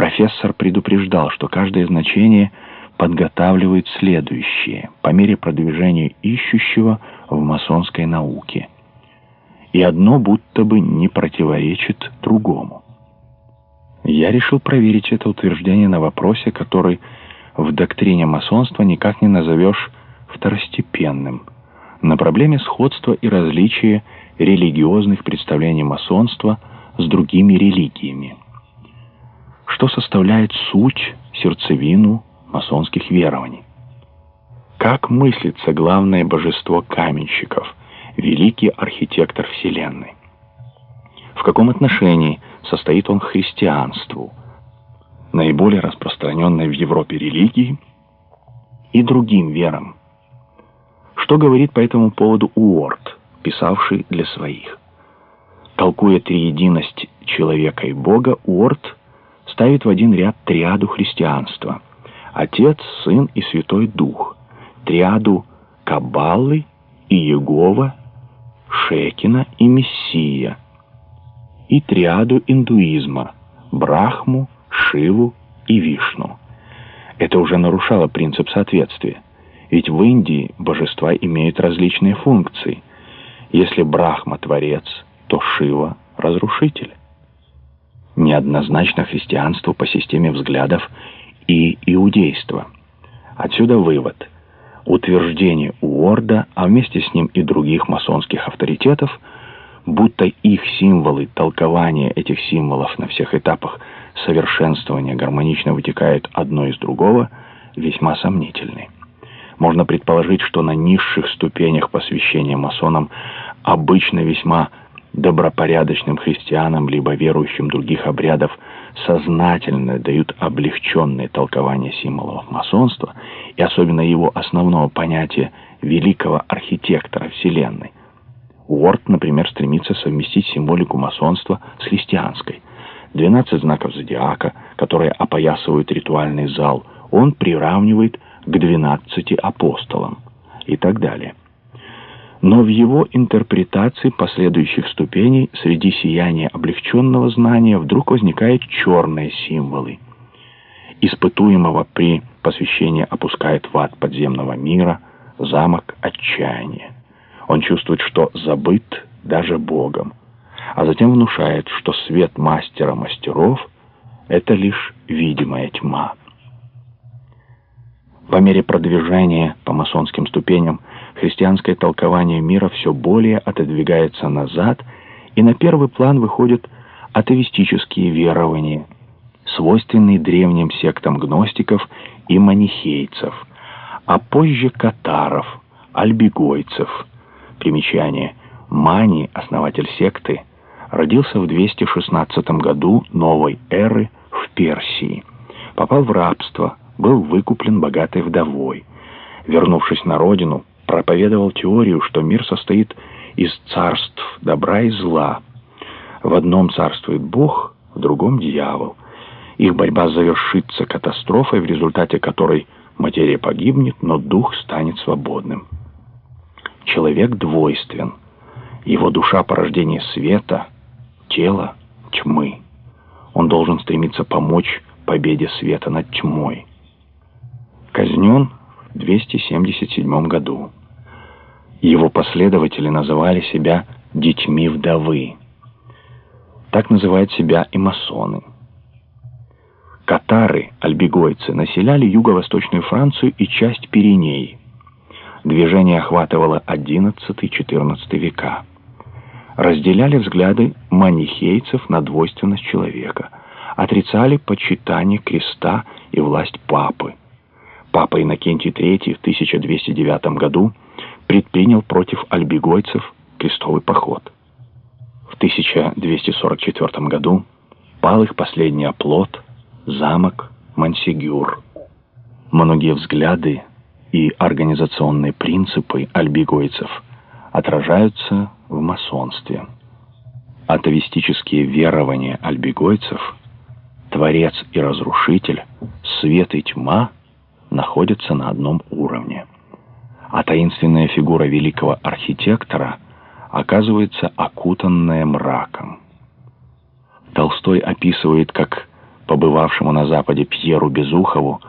Профессор предупреждал, что каждое значение подготавливает следующее по мере продвижения ищущего в масонской науке. И одно будто бы не противоречит другому. Я решил проверить это утверждение на вопросе, который в доктрине масонства никак не назовешь второстепенным, на проблеме сходства и различия религиозных представлений масонства с другими религиями. Что составляет суть, сердцевину масонских верований? Как мыслится главное божество каменщиков, великий архитектор Вселенной? В каком отношении состоит он к христианству, наиболее распространенной в Европе религии, и другим верам? Что говорит по этому поводу Уорд, писавший для своих? Толкуя триединость человека и Бога, Уорд ставит в один ряд триаду христианства – Отец, Сын и Святой Дух, триаду Каббалы и Егова, Шекина и Мессия, и триаду индуизма – Брахму, Шиву и Вишну. Это уже нарушало принцип соответствия. Ведь в Индии божества имеют различные функции. Если Брахма – творец, то Шива – разрушитель. Неоднозначно христианство по системе взглядов и иудейство. Отсюда вывод. Утверждение Уорда, а вместе с ним и других масонских авторитетов, будто их символы, толкование этих символов на всех этапах совершенствования гармонично вытекают одно из другого, весьма сомнительны. Можно предположить, что на низших ступенях посвящения масонам обычно весьма добропорядочным христианам либо верующим других обрядов сознательно дают облегченное толкование символов масонства и особенно его основного понятия великого архитектора Вселенной. Уорд, например, стремится совместить символику масонства с христианской. 12 знаков зодиака, которые опоясывают ритуальный зал, он приравнивает к двенадцати апостолам и так далее. Но в его интерпретации последующих ступеней среди сияния облегченного знания вдруг возникают черные символы. Испытуемого при посвящении опускает в ад подземного мира, замок отчаяния. Он чувствует, что забыт даже Богом, а затем внушает, что свет мастера мастеров — это лишь видимая тьма. По мере продвижения по масонским ступеням христианское толкование мира все более отодвигается назад, и на первый план выходят атеистические верования, свойственные древним сектам гностиков и манихейцев, а позже катаров, альбигойцев. Примечание. Мани, основатель секты, родился в 216 году новой эры в Персии. Попал в рабство, был выкуплен богатой вдовой. Вернувшись на родину, проповедовал теорию, что мир состоит из царств добра и зла. В одном царствует Бог, в другом дьявол. Их борьба завершится катастрофой, в результате которой материя погибнет, но дух станет свободным. Человек двойствен. Его душа порождение света, тело тьмы. Он должен стремиться помочь победе света над тьмой казнен в 277 году. Его последователи называли себя «детьми вдовы». Так называют себя и масоны. Катары, альбигойцы, населяли юго-восточную Францию и часть Пиренеи. Движение охватывало XI-XIV века. Разделяли взгляды манихейцев на двойственность человека, отрицали почитание креста и власть папы. Папа Иннокентий III в 1209 году предпринял против альбигойцев крестовый поход. В 1244 году пал их последний оплот, замок Мансигюр. Многие взгляды и организационные принципы альбигойцев отражаются в масонстве. Атовистические верования альбигойцев, творец и разрушитель, свет и тьма — находятся на одном уровне. А таинственная фигура великого архитектора оказывается окутанная мраком. Толстой описывает, как побывавшему на Западе Пьеру Безухову,